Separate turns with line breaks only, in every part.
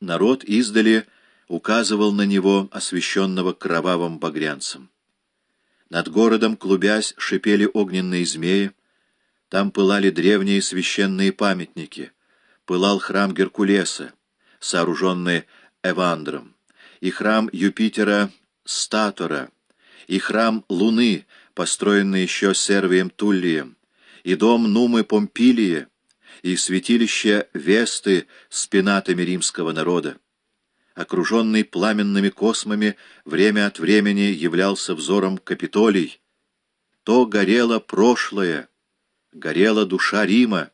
Народ издали указывал на него, освещенного кровавым багрянцем. Над городом, клубясь, шипели огненные змеи, там пылали древние священные памятники, пылал храм Геркулеса, сооруженный Эвандром, и храм Юпитера Статора, и храм Луны, построенный еще Сервием Туллием, и дом Нумы Помпилии, и святилище Весты с пенатами римского народа. Окруженный пламенными космами, время от времени являлся взором Капитолий. То горело прошлое, горела душа Рима,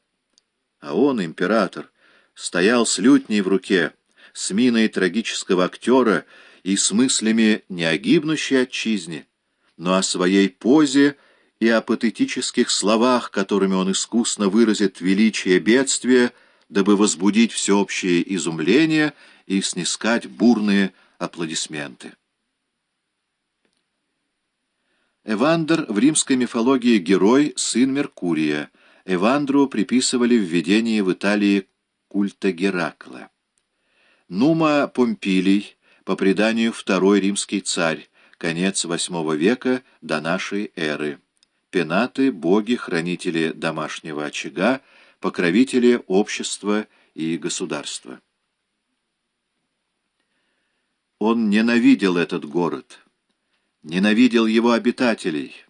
а он, император, стоял с лютней в руке, с миной трагического актера и с мыслями не о гибнущей отчизне, но о своей позе и о патетических словах, которыми он искусно выразит величие бедствия, дабы возбудить всеобщее изумление и снискать бурные аплодисменты. Эвандр в римской мифологии герой, сын Меркурия. Эвандру приписывали введение в Италии культа Геракла. Нума Помпилий, по преданию второй римский царь, конец VIII века до нашей эры. Пенаты — боги, хранители домашнего очага, покровители общества и государства. Он ненавидел этот город, ненавидел его обитателей.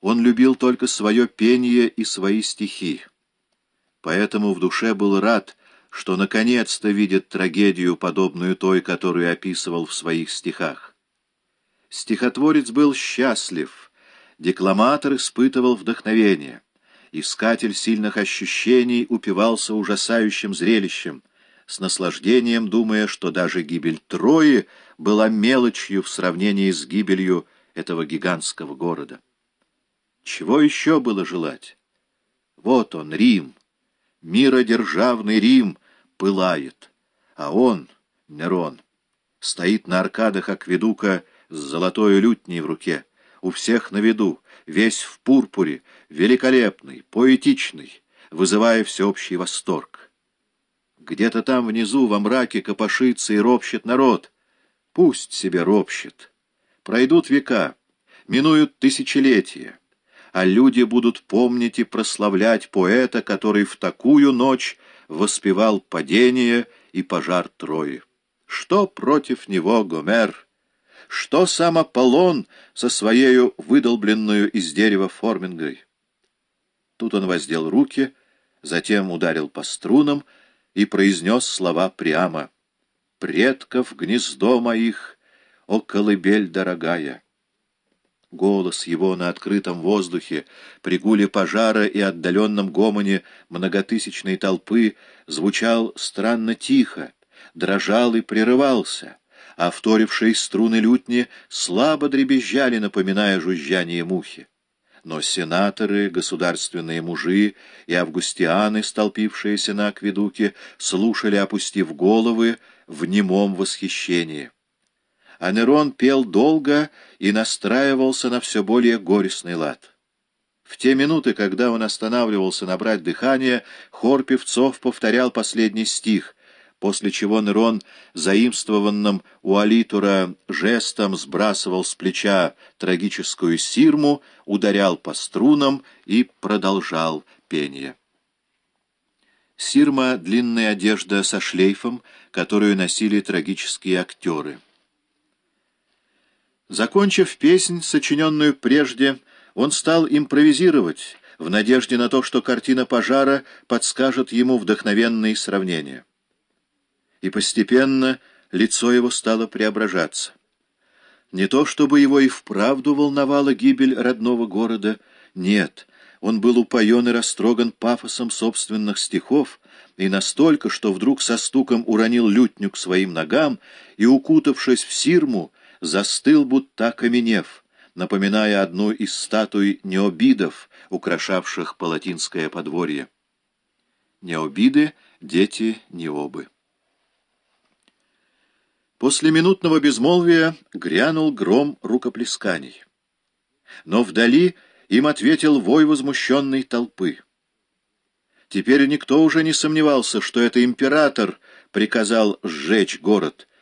Он любил только свое пение и свои стихи. Поэтому в душе был рад, что наконец-то видит трагедию, подобную той, которую описывал в своих стихах. Стихотворец был счастлив, декламатор испытывал вдохновение, искатель сильных ощущений упивался ужасающим зрелищем, с наслаждением думая, что даже гибель Трои была мелочью в сравнении с гибелью этого гигантского города. Чего еще было желать? Вот он, Рим, миродержавный Рим, пылает, а он, Нерон, стоит на аркадах Акведука с золотой лютней в руке, у всех на виду, весь в пурпуре, великолепный, поэтичный, вызывая всеобщий восторг. Где-то там внизу во мраке копошится и ропщет народ. Пусть себе ропщет. Пройдут века, минуют тысячелетия, а люди будут помнить и прославлять поэта, который в такую ночь воспевал падение и пожар Трои. Что против него Гомер? Что сам Аполлон со своею выдолбленную из дерева формингой? Тут он воздел руки, затем ударил по струнам и произнес слова прямо. «Предков гнездо моих, о колыбель дорогая!» Голос его на открытом воздухе, при гуле пожара и отдаленном гомоне многотысячной толпы звучал странно тихо, дрожал и прерывался, а вторившие струны лютни слабо дребезжали, напоминая жужжание мухи. Но сенаторы, государственные мужи и августианы, столпившиеся на акведуке, слушали, опустив головы, в немом восхищении а Нерон пел долго и настраивался на все более горестный лад. В те минуты, когда он останавливался набрать дыхание, хор певцов повторял последний стих, после чего Нерон, заимствованным у Алитура жестом, сбрасывал с плеча трагическую сирму, ударял по струнам и продолжал пение. Сирма — длинная одежда со шлейфом, которую носили трагические актеры. Закончив песнь, сочиненную прежде, он стал импровизировать, в надежде на то, что картина пожара подскажет ему вдохновенные сравнения. И постепенно лицо его стало преображаться. Не то чтобы его и вправду волновала гибель родного города, нет, он был упоен и растроган пафосом собственных стихов, и настолько, что вдруг со стуком уронил лютню к своим ногам и, укутавшись в сирму, застыл, будто окаменев, напоминая одну из статуй необидов, украшавших палатинское подворье. Необиды — дети Необы. После минутного безмолвия грянул гром рукоплесканий. Но вдали им ответил вой возмущенной толпы. Теперь никто уже не сомневался, что это император приказал сжечь город